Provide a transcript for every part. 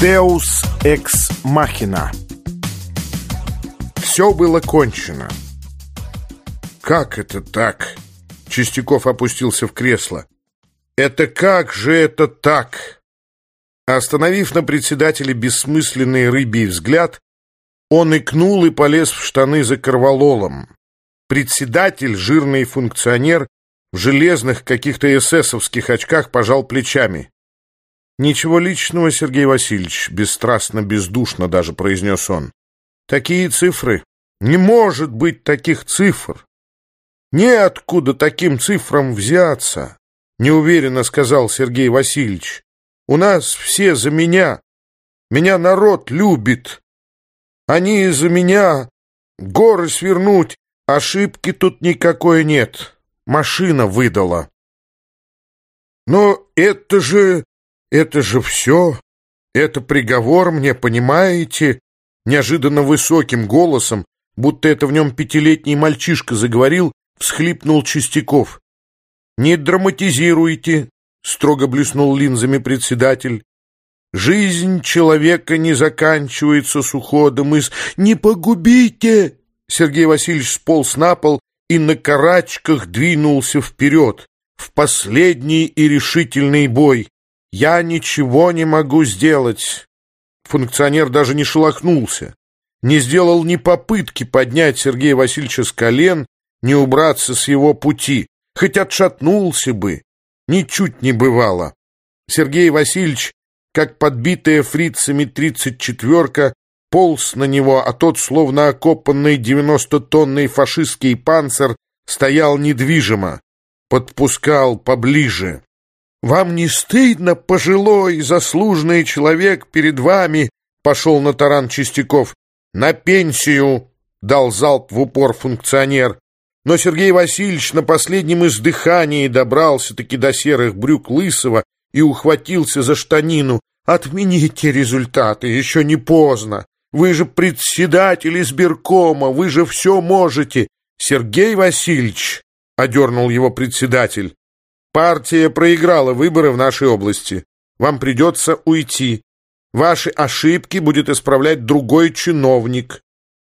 Deus Ex Machina. Все было кончено. Как это так? Чистяков опустился в кресло. Это как же это так? Остановив на председателе бессмысленный рыбий взгляд, он икнул и полез в штаны за корвалолом. Председатель, жирный функционер, в железных каких-то эсэсовских очках пожал плечами. «Ничего личного, Сергей Васильевич», — бесстрастно, бездушно даже произнес он. «Такие цифры. Не может быть таких цифр. Неоткуда таким цифрам взяться», — неуверенно сказал Сергей Васильевич. «У нас все за меня. Меня народ любит. Они за меня. Горы свернуть. Ошибки тут никакой нет. Машина выдала». «Но это же...» «Это же все? Это приговор мне, понимаете?» Неожиданно высоким голосом, будто это в нем пятилетний мальчишка заговорил, всхлипнул Чистяков. «Не драматизируйте», — строго блеснул линзами председатель. «Жизнь человека не заканчивается с уходом из... Не погубите!» Сергей Васильевич сполз на пол и на карачках двинулся вперед, в последний и решительный бой. «Я ничего не могу сделать». Функционер даже не шелохнулся, не сделал ни попытки поднять Сергея Васильевича с колен, не убраться с его пути, хоть отшатнулся бы, ничуть не бывало. Сергей Васильевич, как подбитая фрицами тридцать четверка, полз на него, а тот, словно окопанный девяностотонный фашистский панцир, стоял недвижимо, подпускал поближе. «Вам не стыдно, пожилой, заслуженный человек перед вами?» Пошел на таран Чистяков. «На пенсию!» — дал залп в упор функционер. Но Сергей Васильевич на последнем издыхании добрался-таки до серых брюк Лысого и ухватился за штанину. «Отмените результаты, еще не поздно. Вы же председатель избиркома, вы же все можете!» «Сергей Васильевич!» — одернул его председатель. Партия проиграла выборы в нашей области. Вам придется уйти. Ваши ошибки будет исправлять другой чиновник.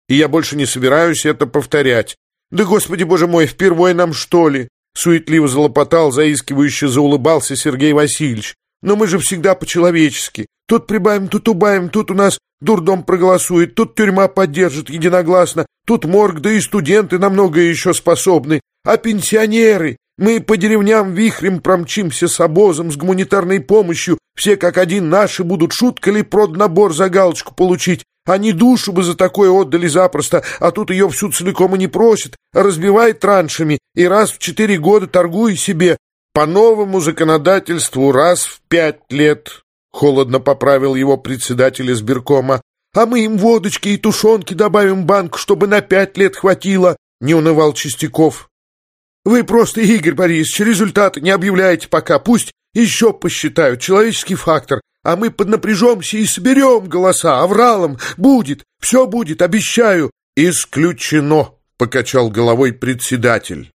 И я больше не собираюсь это повторять. Да, Господи, Боже мой, впервые нам, что ли? Суетливо залопотал, заискивающе заулыбался Сергей Васильевич. Но мы же всегда по-человечески. Тут прибавим, тут убавим, тут у нас дурдом проголосует, тут тюрьма поддержит единогласно, тут морг, да и студенты на многое еще способны. А пенсионеры? Мы по деревням вихрем промчимся с обозом, с гуманитарной помощью. Все как один наши будут шутка ли проднабор за галочку получить. Они душу бы за такое отдали запросто, а тут ее всю целиком и не просят, а разбивает траншами и раз в четыре года торгуй себе. По новому законодательству раз в пять лет, — холодно поправил его председатель избиркома. А мы им водочки и тушенки добавим банк, чтобы на пять лет хватило, — не унывал Чистяков. Вы просто, Игорь Борисович, результаты не объявляете пока. Пусть еще посчитают. Человеческий фактор. А мы поднапряжемся и соберем голоса. Авралом будет. Все будет, обещаю. Исключено, покачал головой председатель.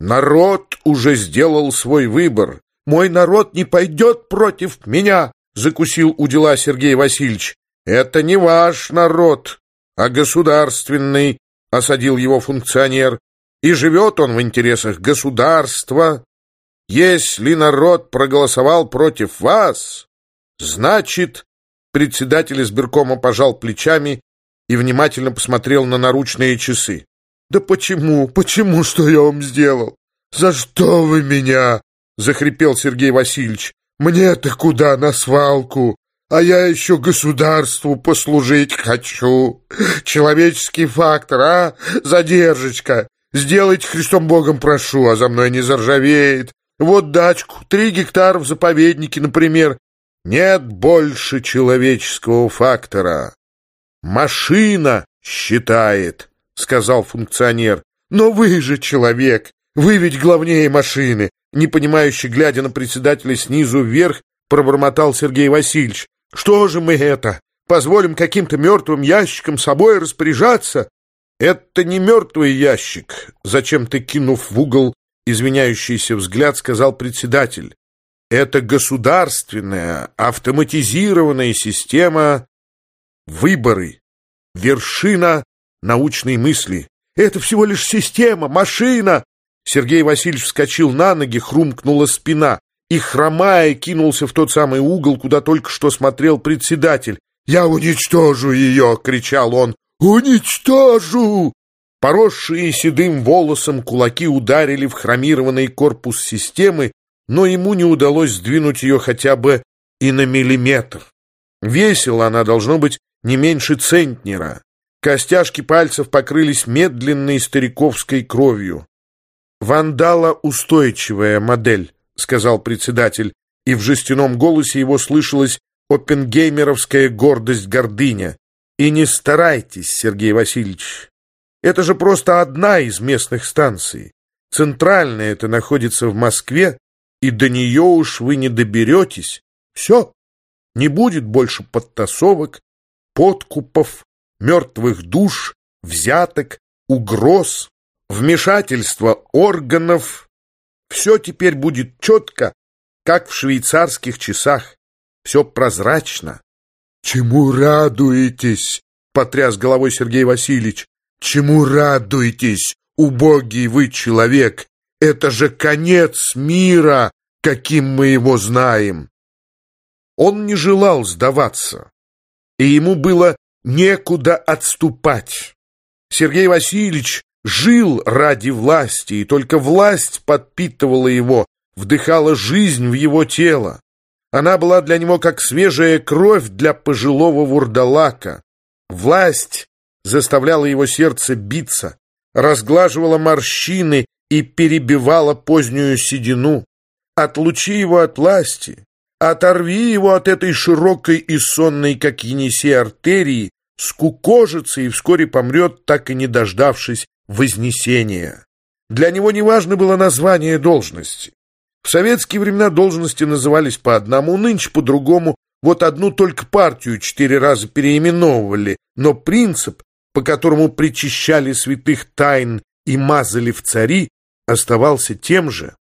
Народ уже сделал свой выбор. Мой народ не пойдет против меня, закусил у дела Сергей Васильевич. Это не ваш народ, а государственный, осадил его функционер и живет он в интересах государства. Если народ проголосовал против вас, значит, председатель избиркома пожал плечами и внимательно посмотрел на наручные часы. «Да почему? Почему? Что я вам сделал? За что вы меня?» — захрипел Сергей Васильевич. «Мне-то куда на свалку? А я еще государству послужить хочу. Человеческий фактор, а? Задержечка. Сделайте Христом Богом прошу, а за мной не заржавеет. Вот дачку, три гектара в заповеднике, например. Нет больше человеческого фактора. Машина считает, сказал функционер. Но вы же человек, вы ведь главнее машины. Не понимающий, глядя на председателя снизу вверх, пробормотал Сергей Васильевич. Что же мы это? Позволим каким-то мертвым ящикам собой распоряжаться? «Это не мертвый ящик», — зачем ты кинув в угол извиняющийся взгляд, сказал председатель. Это государственная автоматизированная система выборы, вершина научной мысли. Это всего лишь система, машина. Сергей Васильевич вскочил на ноги, хрумкнула спина и, хромая, кинулся в тот самый угол, куда только что смотрел председатель. «Я уничтожу ее!» — кричал он. «Уничтожу!» Поросшие седым волосом кулаки ударили в хромированный корпус системы, но ему не удалось сдвинуть ее хотя бы и на миллиметр. Весила она, должно быть, не меньше центнера. Костяшки пальцев покрылись медленной стариковской кровью. «Вандала устойчивая модель», — сказал председатель, и в жестяном голосе его слышалась оппенгеймеровская гордость-гордыня. «И не старайтесь, Сергей Васильевич. Это же просто одна из местных станций. Центральная это находится в Москве, и до нее уж вы не доберетесь. Все, не будет больше подтасовок, подкупов, мертвых душ, взяток, угроз, вмешательства органов. Все теперь будет четко, как в швейцарских часах. Все прозрачно. «Чему радуетесь?» — потряс головой Сергей Васильевич. «Чему радуетесь, убогий вы человек? Это же конец мира, каким мы его знаем!» Он не желал сдаваться, и ему было некуда отступать. Сергей Васильевич жил ради власти, и только власть подпитывала его, вдыхала жизнь в его тело. Она была для него как свежая кровь для пожилого вурдалака. Власть заставляла его сердце биться, разглаживала морщины и перебивала позднюю седину. Отлучи его от власти, оторви его от этой широкой и сонной, как Енисей, артерии, скукожится и вскоре помрет, так и не дождавшись вознесения. Для него неважно было название должности. В советские времена должности назывались по одному, нынче по другому. Вот одну только партию четыре раза переименовывали, но принцип, по которому причащали святых тайн и мазали в цари, оставался тем же.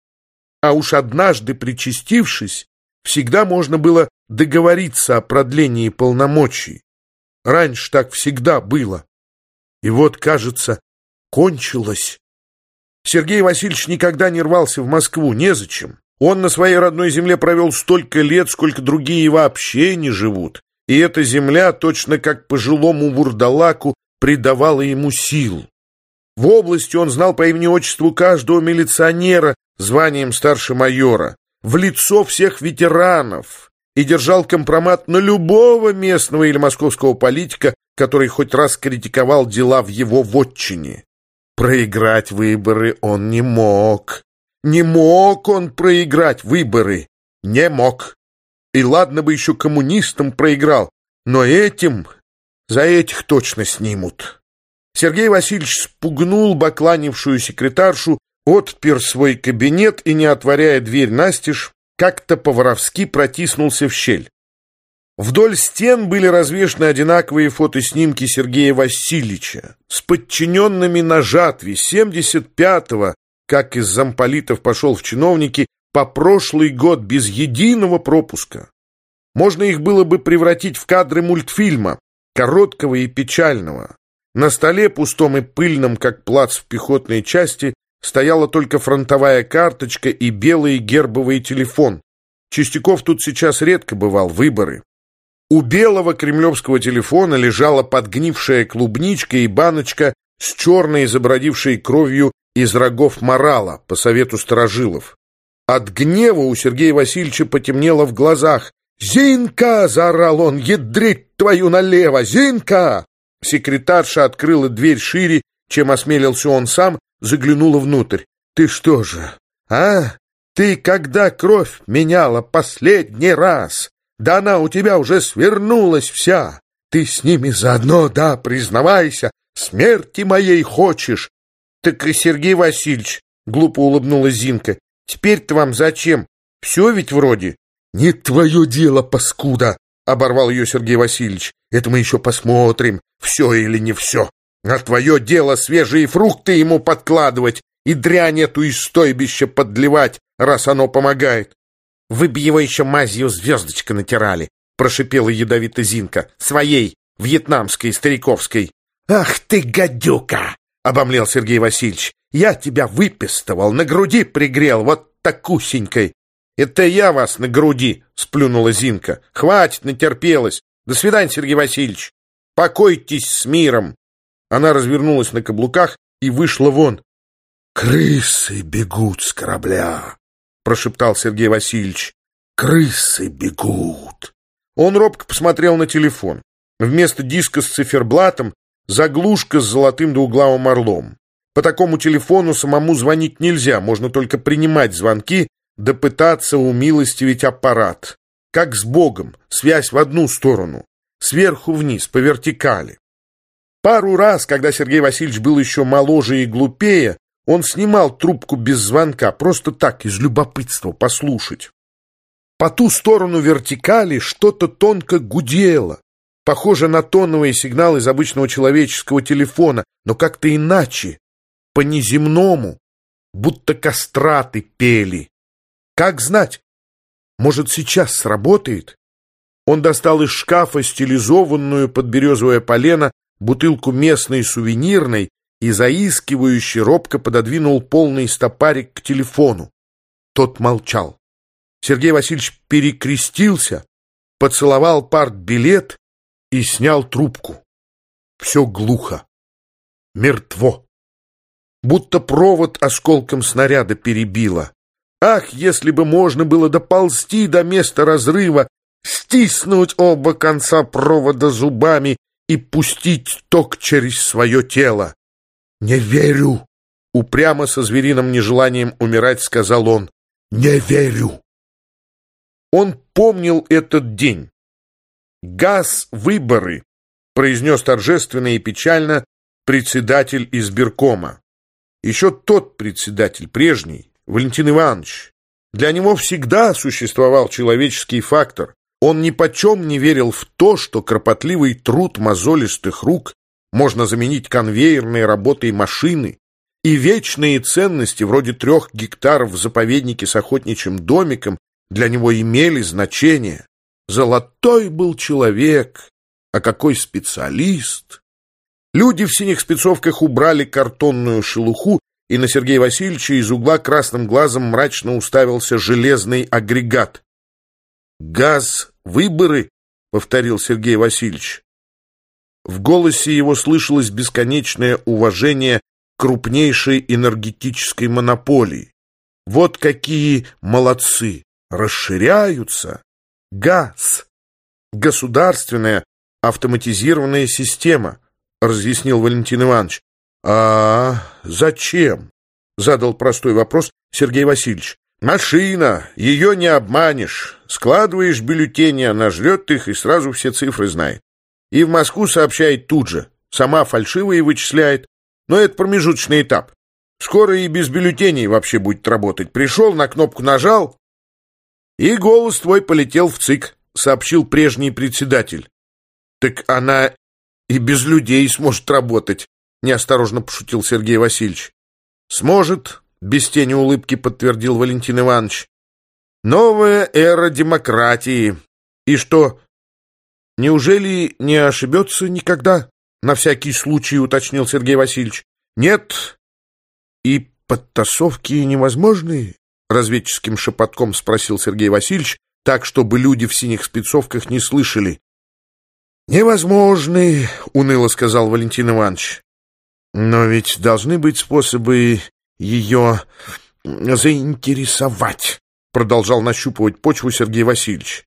А уж однажды причастившись, всегда можно было договориться о продлении полномочий. Раньше так всегда было. И вот, кажется, кончилось. Сергей Васильевич никогда не рвался в Москву, незачем. Он на своей родной земле провел столько лет, сколько другие вообще не живут. И эта земля, точно как пожилому вурдалаку, придавала ему сил. В области он знал по имени-отчеству каждого милиционера званием старше майора, в лицо всех ветеранов и держал компромат на любого местного или московского политика, который хоть раз критиковал дела в его вотчине. Проиграть выборы он не мог. Не мог он проиграть выборы. Не мог. И ладно бы еще коммунистам проиграл, но этим за этих точно снимут. Сергей Васильевич спугнул бакланившую секретаршу, отпер свой кабинет и, не отворяя дверь настежь, как-то по-воровски протиснулся в щель. Вдоль стен были развешаны одинаковые фотоснимки Сергея Васильевича с подчиненными на жатве 75-го, как из замполитов пошел в чиновники, по прошлый год без единого пропуска. Можно их было бы превратить в кадры мультфильма, короткого и печального. На столе, пустом и пыльном, как плац в пехотной части, стояла только фронтовая карточка и белый гербовый телефон. Чистяков тут сейчас редко бывал, выборы. У белого кремлевского телефона лежала подгнившая клубничка и баночка с черной, забродившей кровью из рогов морала, по совету сторожилов. От гнева у Сергея Васильевича потемнело в глазах. «Зинка!» — заорал он. «Ядрить твою налево! Зинка!» Секретарша открыла дверь шире, чем осмелился он сам, заглянула внутрь. «Ты что же, а? Ты когда кровь меняла последний раз? Да она у тебя уже свернулась вся. Ты с ними заодно, да, признавайся, смерти моей хочешь. Так и Сергей Васильевич, глупо улыбнулась Зинка, теперь-то вам зачем? Все ведь вроде. Не твое дело, паскуда, оборвал ее Сергей Васильевич. Это мы еще посмотрим, все или не все. А твое дело свежие фрукты ему подкладывать и дрянь эту из стойбища подливать, раз оно помогает. Вы бы его еще мазью звездочка натирали, прошипела ядовито Зинка. Своей, вьетнамской, стариковской. Ах ты, гадюка! обомлел Сергей Васильевич. Я тебя выпистывал, на груди пригрел, вот такусенькой. Это я вас на груди, сплюнула Зинка. Хватит, натерпелась. До свидания, Сергей Васильевич. Покойтесь с миром. Она развернулась на каблуках и вышла вон. «Крысы бегут с корабля», — прошептал Сергей Васильевич. «Крысы бегут». Он робко посмотрел на телефон. Вместо диска с циферблатом заглушка с золотым двуглавым орлом. По такому телефону самому звонить нельзя, можно только принимать звонки, да пытаться умилостивить аппарат. Как с Богом, связь в одну сторону, сверху вниз, по вертикали. Пару раз, когда Сергей Васильевич был еще моложе и глупее, он снимал трубку без звонка, просто так, из любопытства, послушать. По ту сторону вертикали что-то тонко гудело, похоже на тоновые сигналы из обычного человеческого телефона, но как-то иначе, по-неземному, будто кастраты пели. Как знать, может, сейчас сработает? Он достал из шкафа стилизованную под березовое полено бутылку местной сувенирной и заискивающе робко пододвинул полный стопарик к телефону. Тот молчал. Сергей Васильевич перекрестился, поцеловал партбилет и снял трубку. Все глухо. Мертво. Будто провод осколком снаряда перебило. Ах, если бы можно было доползти до места разрыва, стиснуть оба конца провода зубами и пустить ток через свое тело. «Не верю!» — упрямо со звериным нежеланием умирать сказал он. «Не верю!» Он помнил этот день. «Газ выборы», — произнес торжественно и печально председатель избиркома. Еще тот председатель, прежний, Валентин Иванович. Для него всегда существовал человеческий фактор. Он ни почем не верил в то, что кропотливый труд мозолистых рук можно заменить конвейерной работой машины, и вечные ценности, вроде трех гектаров в заповеднике с охотничьим домиком, для него имели значение. Золотой был человек, а какой специалист! Люди в синих спецовках убрали картонную шелуху, и на Сергея Васильевича из угла красным глазом мрачно уставился железный агрегат. «Газ, выборы?» — повторил Сергей Васильевич. В голосе его слышалось бесконечное уважение крупнейшей энергетической монополии. Вот какие молодцы! Расширяются! Газ! Государственная автоматизированная система, разъяснил Валентин Иванович. А зачем? Задал простой вопрос Сергей Васильевич. Машина, ее не обманешь. Складываешь бюллетени, она жрет их и сразу все цифры знает и в Москву сообщает тут же. Сама фальшивые вычисляет. Но это промежуточный этап. Скоро и без бюллетеней вообще будет работать. Пришел, на кнопку нажал, и голос твой полетел в ЦИК, сообщил прежний председатель. Так она и без людей сможет работать, неосторожно пошутил Сергей Васильевич. Сможет, без тени улыбки подтвердил Валентин Иванович. Новая эра демократии. И что, Неужели не ошибется никогда? На всякий случай уточнил Сергей Васильевич. Нет. И подтасовки невозможны? Разведческим шепотком спросил Сергей Васильевич, так, чтобы люди в синих спецовках не слышали. «Невозможны», — уныло сказал Валентин Иванович. «Но ведь должны быть способы ее заинтересовать», — продолжал нащупывать почву Сергей Васильевич.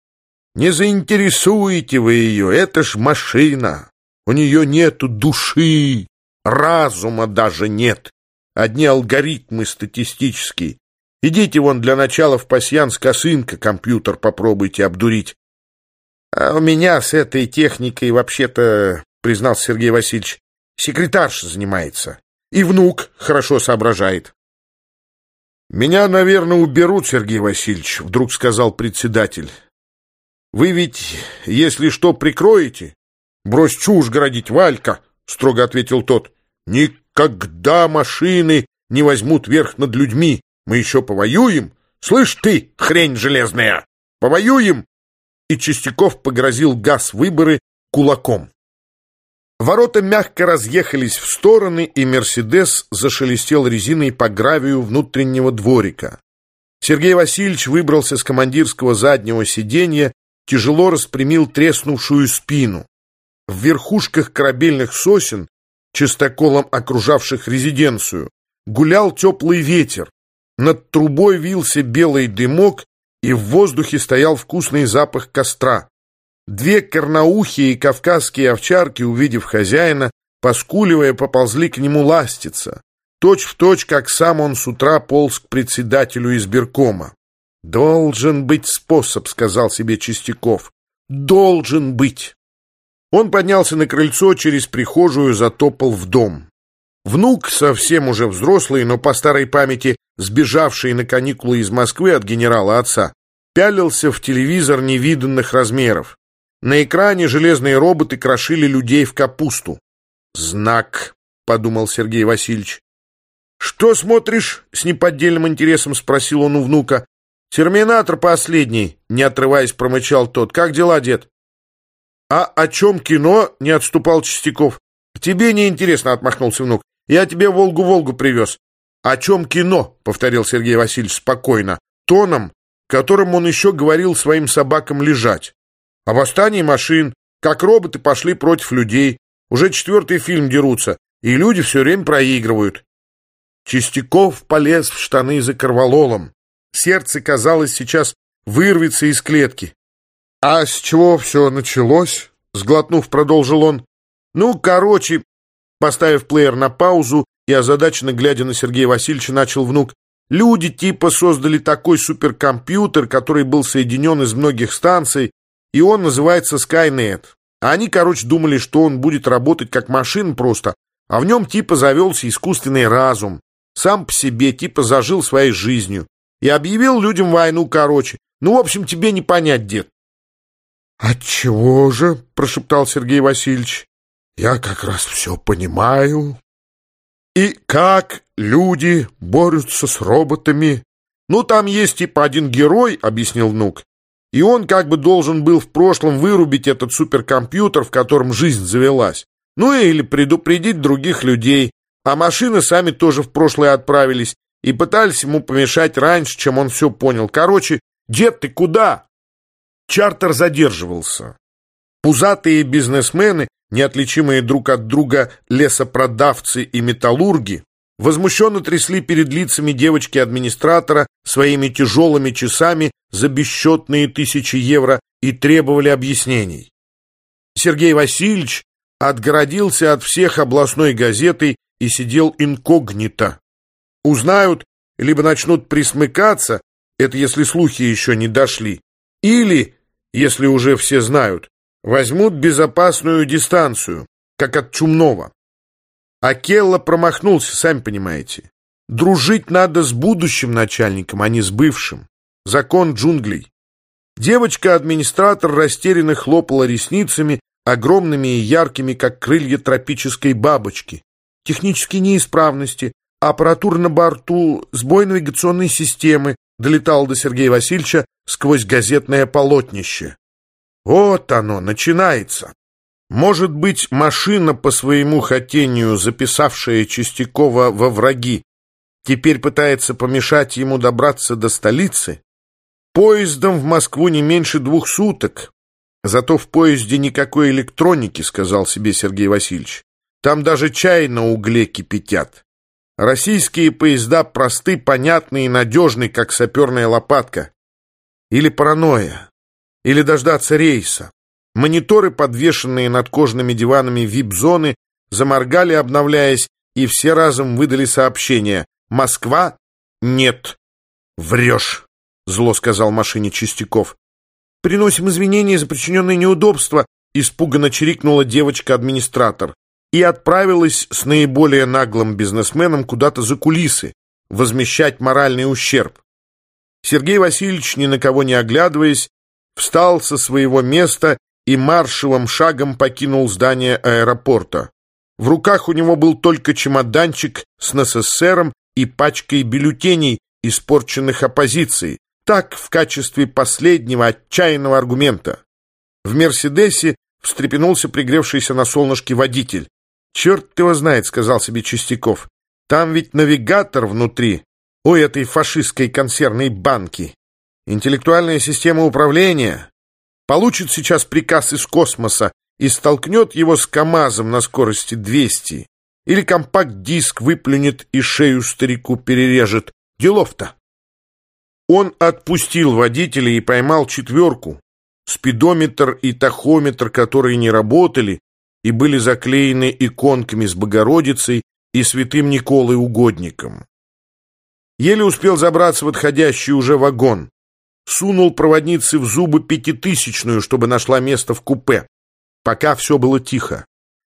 Не заинтересуете вы ее, это ж машина. У нее нету души, разума даже нет. Одни алгоритмы статистические. Идите вон для начала в пасьянс косынка, компьютер попробуйте обдурить. А у меня с этой техникой вообще-то, признался Сергей Васильевич, секретарша занимается. И внук хорошо соображает. «Меня, наверное, уберут, Сергей Васильевич», — вдруг сказал председатель. Вы ведь, если что, прикроете? Брось чушь городить, Валька, строго ответил тот. Никогда машины не возьмут верх над людьми. Мы еще повоюем, «Слышь ты, хрень железная! Повоюем!» И Чистяков погрозил газ выборы кулаком. Ворота мягко разъехались в стороны, и «Мерседес» зашелестел резиной по гравию внутреннего дворика. Сергей Васильевич выбрался с командирского заднего сиденья, тяжело распрямил треснувшую спину. В верхушках корабельных сосен, чистоколом окружавших резиденцию, гулял теплый ветер. Над трубой вился белый дымок, и в воздухе стоял вкусный запах костра. Две корноухие кавказские овчарки, увидев хозяина, поскуливая, поползли к нему ластиться. Точь в точь, как сам он с утра полз к председателю избиркома. «Должен быть способ», — сказал себе Чистяков. «Должен быть». Он поднялся на крыльцо, через прихожую затопал в дом. Внук, совсем уже взрослый, но по старой памяти сбежавший на каникулы из Москвы от генерала отца, пялился в телевизор невиданных размеров. На экране железные роботы крошили людей в капусту. «Знак», — подумал Сергей Васильевич. «Что смотришь?» — с неподдельным интересом спросил он у внука. «Терминатор последний», — не отрываясь, промычал тот. «Как дела, дед?» «А о чем кино?» — не отступал Чистяков. «Тебе не интересно, отмахнулся внук. «Я тебе Волгу-Волгу привез». «О чем кино?» — повторил Сергей Васильевич спокойно, тоном, которым он еще говорил своим собакам лежать. О восстании машин, как роботы пошли против людей. Уже четвертый фильм дерутся, и люди все время проигрывают. Чистяков полез в штаны за корвалолом. Сердце, казалось, сейчас вырвется из клетки. «А с чего все началось?» — сглотнув, продолжил он. «Ну, короче...» Поставив плеер на паузу и озадаченно глядя на Сергея Васильевича, начал внук. «Люди типа создали такой суперкомпьютер, который был соединен из многих станций, и он называется Skynet. Они, короче, думали, что он будет работать как машина просто, а в нем типа завелся искусственный разум. Сам по себе типа зажил своей жизнью. И объявил людям войну, короче. Ну, в общем, тебе не понять, дед. «Отчего же?» — прошептал Сергей Васильевич. «Я как раз все понимаю. И как люди борются с роботами?» «Ну, там есть типа один герой», — объяснил внук. И он как бы должен был в прошлом вырубить этот суперкомпьютер, в котором жизнь завелась. Ну или предупредить других людей. А машины сами тоже в прошлое отправились и пытались ему помешать раньше, чем он все понял. Короче, дед, ты куда? Чартер задерживался. Пузатые бизнесмены, неотличимые друг от друга лесопродавцы и металлурги, возмущенно трясли перед лицами девочки-администратора своими тяжелыми часами за бесчетные тысячи евро и требовали объяснений. Сергей Васильевич отгородился от всех областной газетой и сидел инкогнито. Узнают, либо начнут присмыкаться, это если слухи еще не дошли, или, если уже все знают, возьмут безопасную дистанцию, как от чумного. А Келла промахнулся, сами понимаете. Дружить надо с будущим начальником, а не с бывшим. Закон джунглей. Девочка-администратор растерянно хлопала ресницами, огромными и яркими, как крылья тропической бабочки. Технические неисправности, аппаратура на борту, сбой навигационной системы долетал до Сергея Васильевича сквозь газетное полотнище. Вот оно, начинается. Может быть, машина по своему хотению, записавшая Чистякова во враги, теперь пытается помешать ему добраться до столицы? Поездом в Москву не меньше двух суток. Зато в поезде никакой электроники, сказал себе Сергей Васильевич. Там даже чай на угле кипятят. Российские поезда просты, понятны и надежны, как саперная лопатка. Или паранойя. Или дождаться рейса. Мониторы, подвешенные над кожными диванами вип-зоны, заморгали, обновляясь, и все разом выдали сообщение. «Москва? Нет. Врешь». — зло сказал машине Чистяков. «Приносим извинения за причиненные неудобства», — испуганно чирикнула девочка-администратор и отправилась с наиболее наглым бизнесменом куда-то за кулисы, возмещать моральный ущерб. Сергей Васильевич, ни на кого не оглядываясь, встал со своего места и маршевым шагом покинул здание аэропорта. В руках у него был только чемоданчик с НССРом и пачкой бюллетеней, испорченных оппозицией, так в качестве последнего отчаянного аргумента. В «Мерседесе» встрепенулся пригревшийся на солнышке водитель. «Черт его знает», — сказал себе Чистяков. «Там ведь навигатор внутри, у этой фашистской консервной банки. Интеллектуальная система управления получит сейчас приказ из космоса и столкнет его с КАМАЗом на скорости 200. Или компакт-диск выплюнет и шею старику перережет. Делов-то. Он отпустил водителя и поймал четверку. Спидометр и тахометр, которые не работали и были заклеены иконками с Богородицей и святым Николой Угодником. Еле успел забраться в отходящий уже вагон. Сунул проводнице в зубы пятитысячную, чтобы нашла место в купе. Пока все было тихо.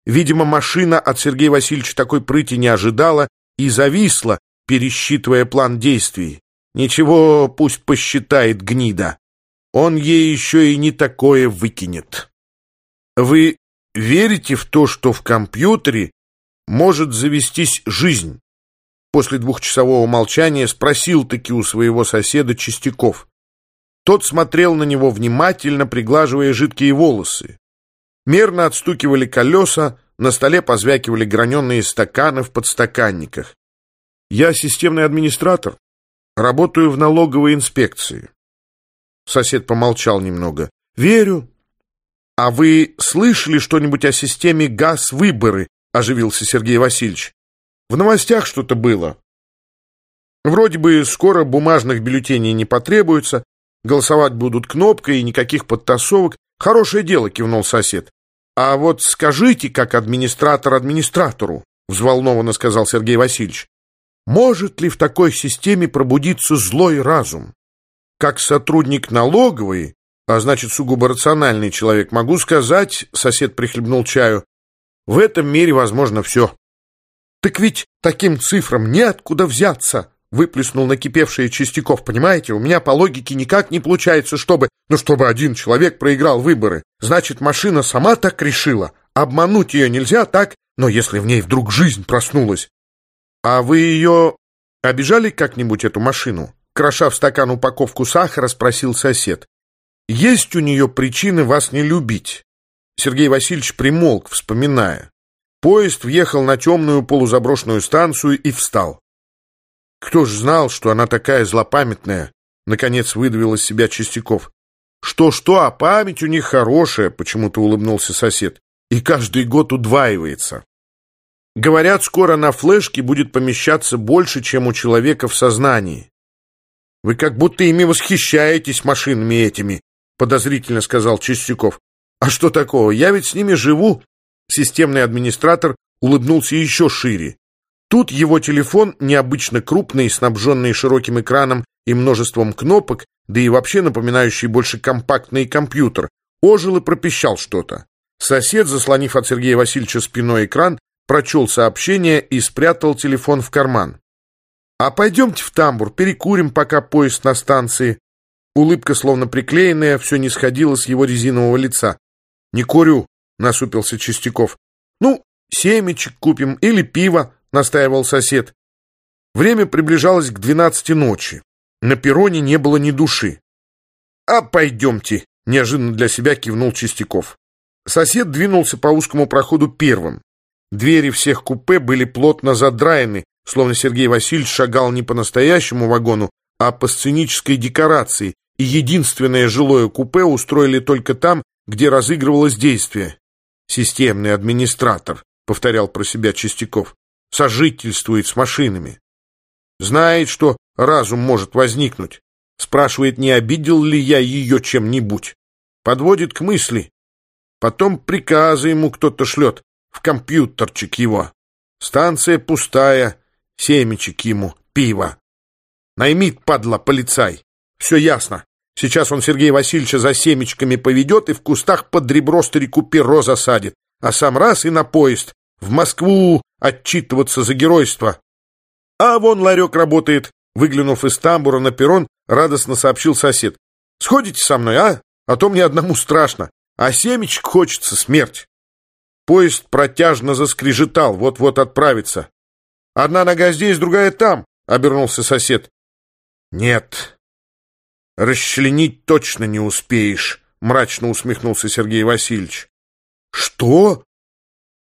Видимо, машина от Сергея Васильевича такой прыти не ожидала и зависла, пересчитывая план действий. Ничего, пусть посчитает гнида. Он ей еще и не такое выкинет. Вы верите в то, что в компьютере может завестись жизнь? После двухчасового молчания спросил-таки у своего соседа Чистяков. Тот смотрел на него внимательно, приглаживая жидкие волосы. Мерно отстукивали колеса, на столе позвякивали граненые стаканы в подстаканниках. «Я системный администратор. Работаю в налоговой инспекции». Сосед помолчал немного. «Верю». «А вы слышали что-нибудь о системе газ-выборы?» — оживился Сергей Васильевич. В новостях что-то было. Вроде бы скоро бумажных бюллетеней не потребуется, голосовать будут кнопкой и никаких подтасовок. Хорошее дело, кивнул сосед. А вот скажите, как администратор администратору, взволнованно сказал Сергей Васильевич, может ли в такой системе пробудиться злой разум? Как сотрудник налоговой, а значит сугубо рациональный человек, могу сказать, сосед прихлебнул чаю, в этом мире возможно все. «Так ведь таким цифрам неоткуда взяться!» Выплеснул накипевший Чистяков. «Понимаете, у меня по логике никак не получается, чтобы... Ну, чтобы один человек проиграл выборы. Значит, машина сама так решила. Обмануть ее нельзя, так? Но если в ней вдруг жизнь проснулась...» «А вы ее обижали как-нибудь, эту машину?» Кроша в стакан упаковку сахара, спросил сосед. «Есть у нее причины вас не любить?» Сергей Васильевич примолк, вспоминая. Поезд въехал на темную полузаброшенную станцию и встал. Кто ж знал, что она такая злопамятная? Наконец выдавил из себя Чистяков. Что-что, а память у них хорошая, почему-то улыбнулся сосед. И каждый год удваивается. Говорят, скоро на флешке будет помещаться больше, чем у человека в сознании. Вы как будто ими восхищаетесь машинами этими, подозрительно сказал Чистяков. А что такого? Я ведь с ними живу, Системный администратор улыбнулся еще шире. Тут его телефон, необычно крупный, снабженный широким экраном и множеством кнопок, да и вообще напоминающий больше компактный компьютер, ожил и пропищал что-то. Сосед, заслонив от Сергея Васильевича спиной экран, прочел сообщение и спрятал телефон в карман. «А пойдемте в тамбур, перекурим, пока поезд на станции». Улыбка, словно приклеенная, все не сходила с его резинового лица. «Не курю», — насупился Чистяков. «Ну, семечек купим или пиво», — настаивал сосед. Время приближалось к двенадцати ночи. На перроне не было ни души. «А пойдемте», — неожиданно для себя кивнул Чистяков. Сосед двинулся по узкому проходу первым. Двери всех купе были плотно задраены, словно Сергей Васильевич шагал не по настоящему вагону, а по сценической декорации, и единственное жилое купе устроили только там, где разыгрывалось действие. Системный администратор, повторял про себя Чистяков, сожительствует с машинами. Знает, что разум может возникнуть. Спрашивает, не обидел ли я ее чем-нибудь. Подводит к мысли. Потом приказы ему кто-то шлет, в компьютерчик его. Станция пустая, семечек ему, пиво. Наймит, падла, полицай. Все ясно. Сейчас он Сергея Васильевича за семечками поведет и в кустах под ребро старику перо засадит, а сам раз и на поезд, в Москву отчитываться за геройство. А вон ларек работает, выглянув из тамбура на перрон, радостно сообщил сосед. Сходите со мной, а? А то мне одному страшно, а семечек хочется смерть. Поезд протяжно заскрежетал, вот-вот отправится. Одна нога здесь, другая там, обернулся сосед. Нет, расчленить точно не успеешь, мрачно усмехнулся Сергей Васильевич. Что?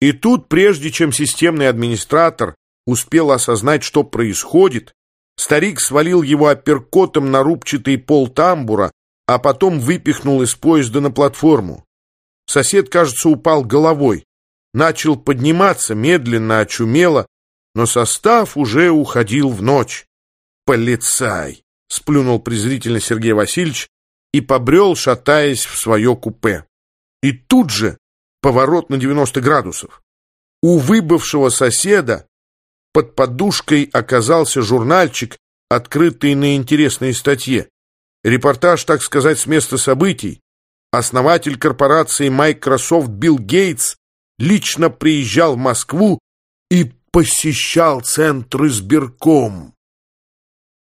И тут, прежде чем системный администратор успел осознать, что происходит, старик свалил его апперкотом на рубчатый пол тамбура, а потом выпихнул из поезда на платформу. Сосед, кажется, упал головой, начал подниматься медленно, очумело, но состав уже уходил в ночь. «Полицай!» — сплюнул презрительно Сергей Васильевич и побрел, шатаясь в свое купе. И тут же поворот на 90 градусов. У выбывшего соседа под подушкой оказался журнальчик, открытый на интересной статье. Репортаж, так сказать, с места событий. Основатель корпорации Microsoft Билл Гейтс лично приезжал в Москву и посещал центр избирком.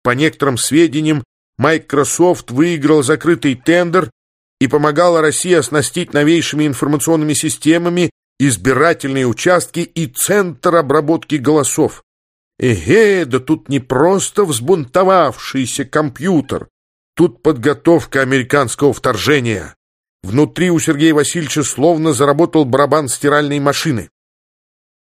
По некоторым сведениям, Microsoft выиграл закрытый тендер и помогала России оснастить новейшими информационными системами избирательные участки и центр обработки голосов. Эге, да тут не просто взбунтовавшийся компьютер, тут подготовка американского вторжения. Внутри у Сергея Васильевича словно заработал барабан стиральной машины.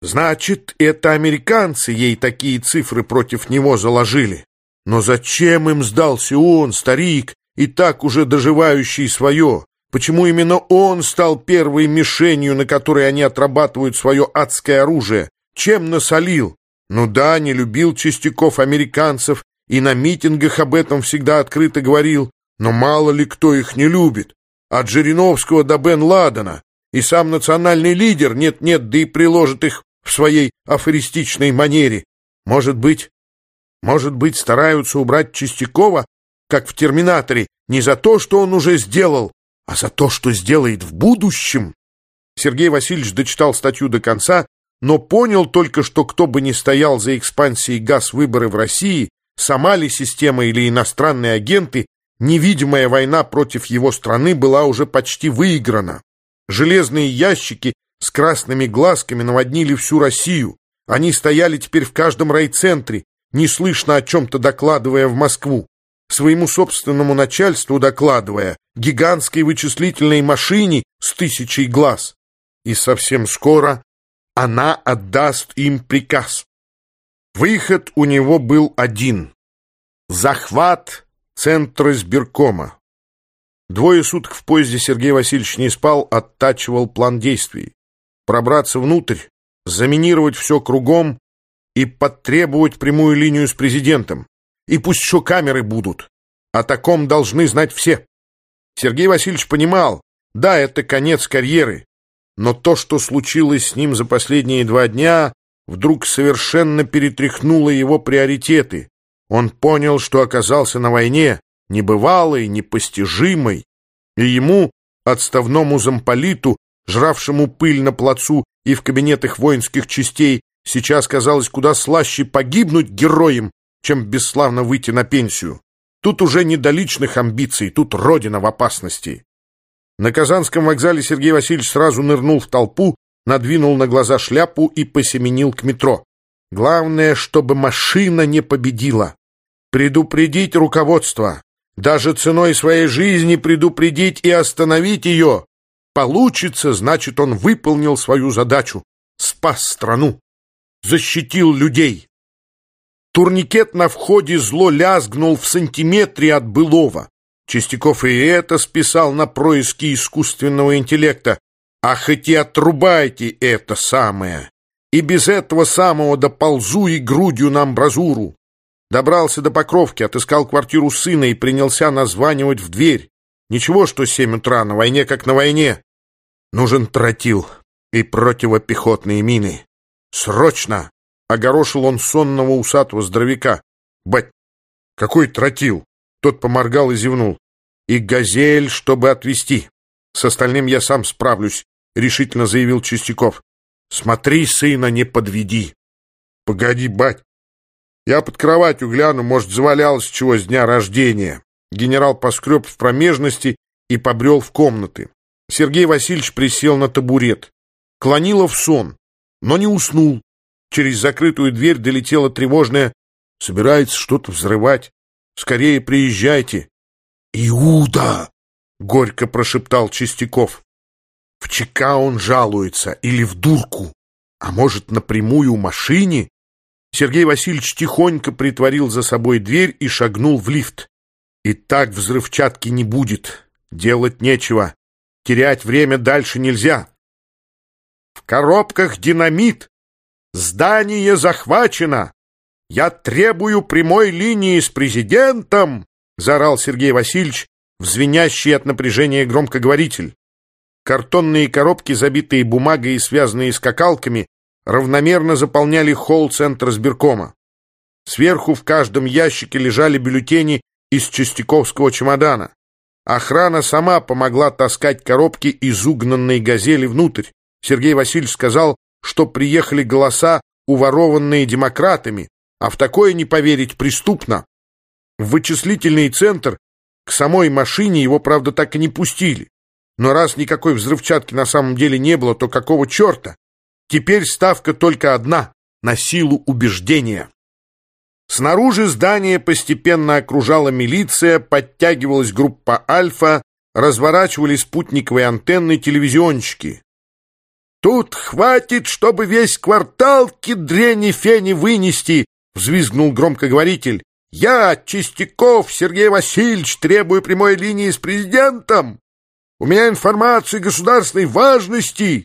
Значит, это американцы ей такие цифры против него заложили. Но зачем им сдался он, старик, и так уже доживающий свое? Почему именно он стал первой мишенью, на которой они отрабатывают свое адское оружие? Чем насолил? Ну да, не любил Чистяков американцев, и на митингах об этом всегда открыто говорил, но мало ли кто их не любит. От Жириновского до Бен Ладена. И сам национальный лидер нет-нет, да и приложит их в своей афористичной манере. Может быть, может быть, стараются убрать Чистякова, как в «Терминаторе», не за то, что он уже сделал, а за то, что сделает в будущем. Сергей Васильевич дочитал статью до конца, но понял только, что кто бы ни стоял за экспансией газ-выборы в России, сама ли система или иностранные агенты, невидимая война против его страны была уже почти выиграна. Железные ящики с красными глазками наводнили всю Россию. Они стояли теперь в каждом райцентре, неслышно о чем-то докладывая в Москву, своему собственному начальству докладывая, гигантской вычислительной машине с тысячей глаз. И совсем скоро она отдаст им приказ. Выход у него был один — захват центра сберкома. Двое суток в поезде Сергей Васильевич не спал, оттачивал план действий пробраться внутрь, заминировать все кругом и потребовать прямую линию с президентом. И пусть еще камеры будут. О таком должны знать все. Сергей Васильевич понимал, да, это конец карьеры, но то, что случилось с ним за последние два дня, вдруг совершенно перетряхнуло его приоритеты. Он понял, что оказался на войне, небывалой, непостижимой, и ему, отставному замполиту, жравшему пыль на плацу и в кабинетах воинских частей, сейчас казалось куда слаще погибнуть героем, чем бесславно выйти на пенсию. Тут уже не до личных амбиций, тут родина в опасности. На Казанском вокзале Сергей Васильевич сразу нырнул в толпу, надвинул на глаза шляпу и посеменил к метро. Главное, чтобы машина не победила. Предупредить руководство. Даже ценой своей жизни предупредить и остановить ее. Получится, значит, он выполнил свою задачу, спас страну, защитил людей. Турникет на входе зло лязгнул в сантиметре от былого. Чистяков и это списал на происки искусственного интеллекта. А хоть и отрубайте это самое. И без этого самого доползу и грудью на амбразуру. Добрался до Покровки, отыскал квартиру сына и принялся названивать в дверь. Ничего, что семь утра, на войне как на войне. Нужен тротил и противопехотные мины. Срочно! Огорошил он сонного усатого здоровяка. Бать, какой тротил? Тот поморгал и зевнул. И газель, чтобы отвезти. С остальным я сам справлюсь, решительно заявил Чистяков. Смотри, сына, не подведи. Погоди, бать. Я под кроватью гляну, может, завалялось чего с дня рождения. Генерал поскреб в промежности и побрел в комнаты. Сергей Васильевич присел на табурет. Клонило в сон, но не уснул. Через закрытую дверь долетела тревожная «Собирается что-то взрывать». Скорее приезжайте. Иуда! Горько прошептал Чистяков. В ЧК он жалуется или в дурку, а может, напрямую машине? Сергей Васильевич тихонько притворил за собой дверь и шагнул в лифт. И так взрывчатки не будет. Делать нечего. Терять время дальше нельзя. В коробках динамит. Здание захвачено. Я требую прямой линии с президентом, заорал Сергей Васильевич в звенящий от напряжения громкоговоритель. Картонные коробки, забитые бумагой и связанные скакалками, равномерно заполняли холл центра сберкома. Сверху в каждом ящике лежали бюллетени из Чистяковского чемодана. Охрана сама помогла таскать коробки из угнанной «Газели» внутрь. Сергей Васильевич сказал, что приехали голоса, уворованные демократами, а в такое не поверить преступно. В вычислительный центр к самой машине его, правда, так и не пустили. Но раз никакой взрывчатки на самом деле не было, то какого черта? Теперь ставка только одна — на силу убеждения. Снаружи здания постепенно окружала милиция, подтягивалась группа «Альфа», разворачивали спутниковые антенны телевизионщики. «Тут хватит, чтобы весь квартал кедрени-фени вынести!» — взвизгнул громкоговоритель. «Я, Чистяков Сергей Васильевич, требую прямой линии с президентом! У меня информация государственной важности!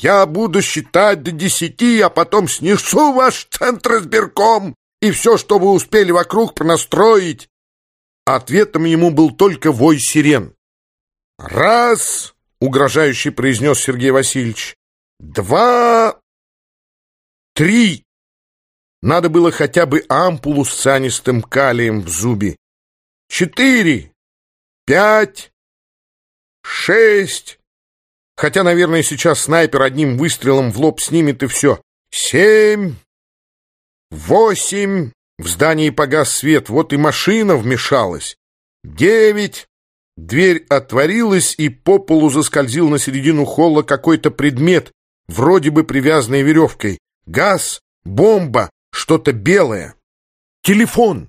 Я буду считать до десяти, а потом снесу ваш центр избирком и все, что вы успели вокруг пронастроить!» Ответом ему был только вой сирен. «Раз!» — угрожающе произнес Сергей Васильевич. «Два!» «Три!» Надо было хотя бы ампулу с цианистым калием в зубе. «Четыре!» «Пять!» «Шесть!» Хотя, наверное, сейчас снайпер одним выстрелом в лоб снимет и все. «Семь!» Восемь. В здании погас свет, вот и машина вмешалась. Девять. Дверь отворилась, и по полу заскользил на середину холла какой-то предмет, вроде бы привязанный веревкой. Газ, бомба, что-то белое. Телефон.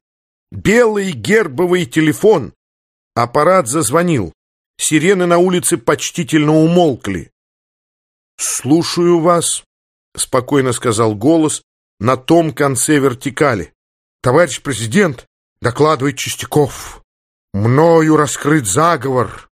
Белый гербовый телефон. Аппарат зазвонил. Сирены на улице почтительно умолкли. «Слушаю вас», — спокойно сказал голос, на том конце вертикали. «Товарищ президент, докладывает Чистяков, мною раскрыт заговор.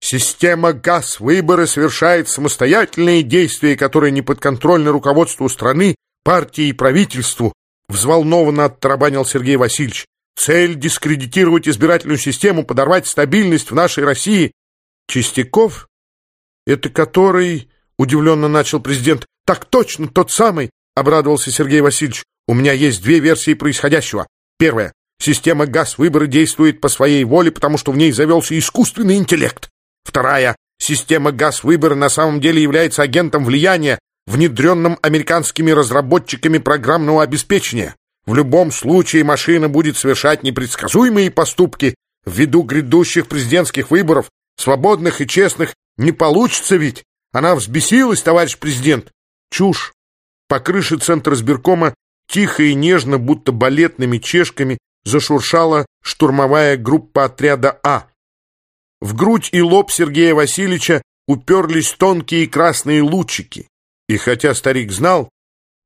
Система ГАЗ-выборы совершает самостоятельные действия, которые не подконтрольны руководству страны, партии и правительству», взволнованно оттарабанил Сергей Васильевич. «Цель — дискредитировать избирательную систему, подорвать стабильность в нашей России». Чистяков? Это который, удивленно начал президент, так точно, тот самый, обрадовался Сергей Васильевич. «У меня есть две версии происходящего. Первая. Система газ-выбора действует по своей воле, потому что в ней завелся искусственный интеллект. Вторая. Система газ-выбора на самом деле является агентом влияния, внедренным американскими разработчиками программного обеспечения. В любом случае машина будет совершать непредсказуемые поступки. Ввиду грядущих президентских выборов, свободных и честных, не получится ведь. Она взбесилась, товарищ президент. Чушь. По крыше центра сберкома тихо и нежно, будто балетными чешками, зашуршала штурмовая группа отряда А. В грудь и лоб Сергея Васильевича уперлись тонкие красные лучики. И хотя старик знал,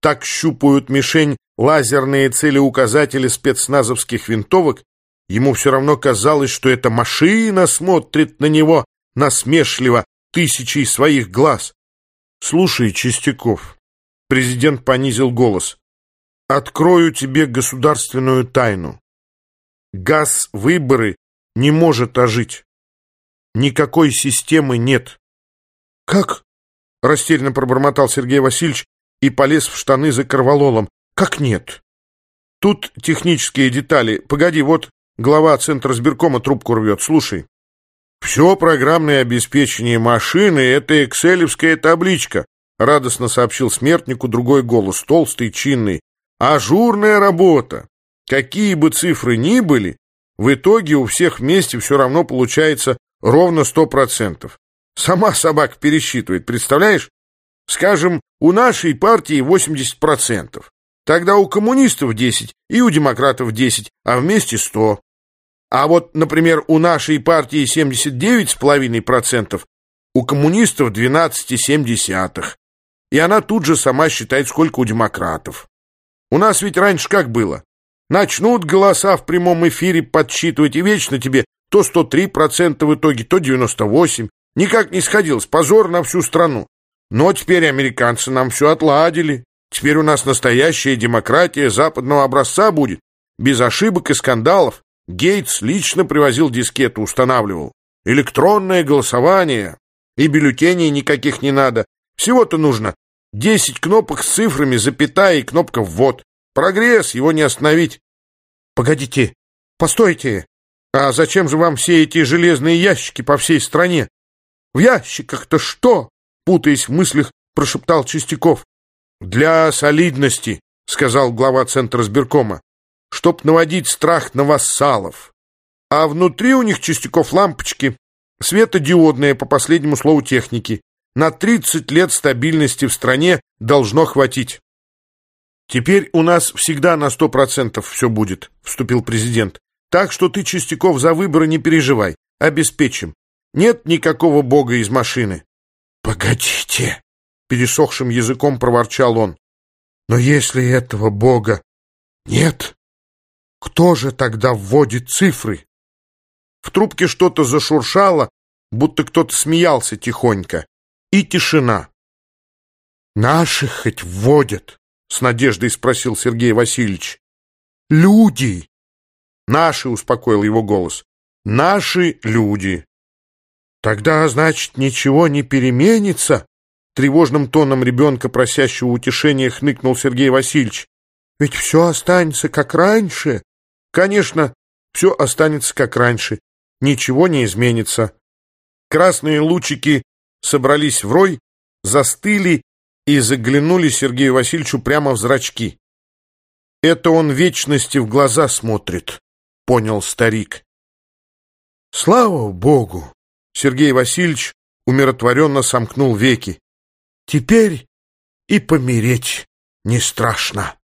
так щупают мишень лазерные целеуказатели спецназовских винтовок, ему все равно казалось, что эта машина смотрит на него насмешливо тысячей своих глаз. «Слушай, Чистяков, Президент понизил голос. «Открою тебе государственную тайну. Газ-выборы не может ожить. Никакой системы нет». «Как?» — растерянно пробормотал Сергей Васильевич и полез в штаны за корвалолом. «Как нет?» «Тут технические детали. Погоди, вот глава Центра сберкома трубку рвет. Слушай». «Все программное обеспечение машины — это экселевская табличка. Радостно сообщил смертнику другой голос, толстый, чинный. Ажурная работа. Какие бы цифры ни были, в итоге у всех вместе все равно получается ровно сто процентов. Сама собака пересчитывает, представляешь? Скажем, у нашей партии 80%. Тогда у коммунистов 10 и у демократов 10, а вместе 100. А вот, например, у нашей партии 79,5%, у коммунистов 12,7%. И она тут же сама считает, сколько у демократов. У нас ведь раньше как было? Начнут голоса в прямом эфире подсчитывать, и вечно тебе то 103% в итоге, то 98%. Никак не сходилось, позор на всю страну. Но теперь американцы нам все отладили. Теперь у нас настоящая демократия западного образца будет, без ошибок и скандалов. Гейтс лично привозил дискету, устанавливал. Электронное голосование. И бюллетеней никаких не надо. Всего-то нужно 10 кнопок с цифрами, запятая и кнопка «ввод». Прогресс, его не остановить. Погодите, постойте. А зачем же вам все эти железные ящики по всей стране? В ящиках-то что? Путаясь в мыслях, прошептал Чистяков. Для солидности, сказал глава Центра сберкома, чтоб наводить страх на вассалов. А внутри у них Чистяков лампочки, светодиодные по последнему слову техники. На 30 лет стабильности в стране должно хватить. «Теперь у нас всегда на сто процентов все будет», — вступил президент. «Так что ты, Чистяков, за выборы не переживай. Обеспечим. Нет никакого бога из машины». «Погодите», — пересохшим языком проворчал он. «Но если этого бога нет, кто же тогда вводит цифры?» В трубке что-то зашуршало, будто кто-то смеялся тихонько. И тишина. «Наши хоть вводят?» С надеждой спросил Сергей Васильевич. Люди! Наши, успокоил его голос. Наши люди. Тогда, значит, ничего не переменится? Тревожным тоном ребенка, просящего утешения, хныкнул Сергей Васильевич. Ведь все останется как раньше. Конечно, все останется как раньше. Ничего не изменится. Красные лучики собрались в рой, застыли и заглянули Сергею Васильевичу прямо в зрачки. «Это он вечности в глаза смотрит», — понял старик. «Слава Богу!» — Сергей Васильевич умиротворенно сомкнул веки. «Теперь и помереть не страшно».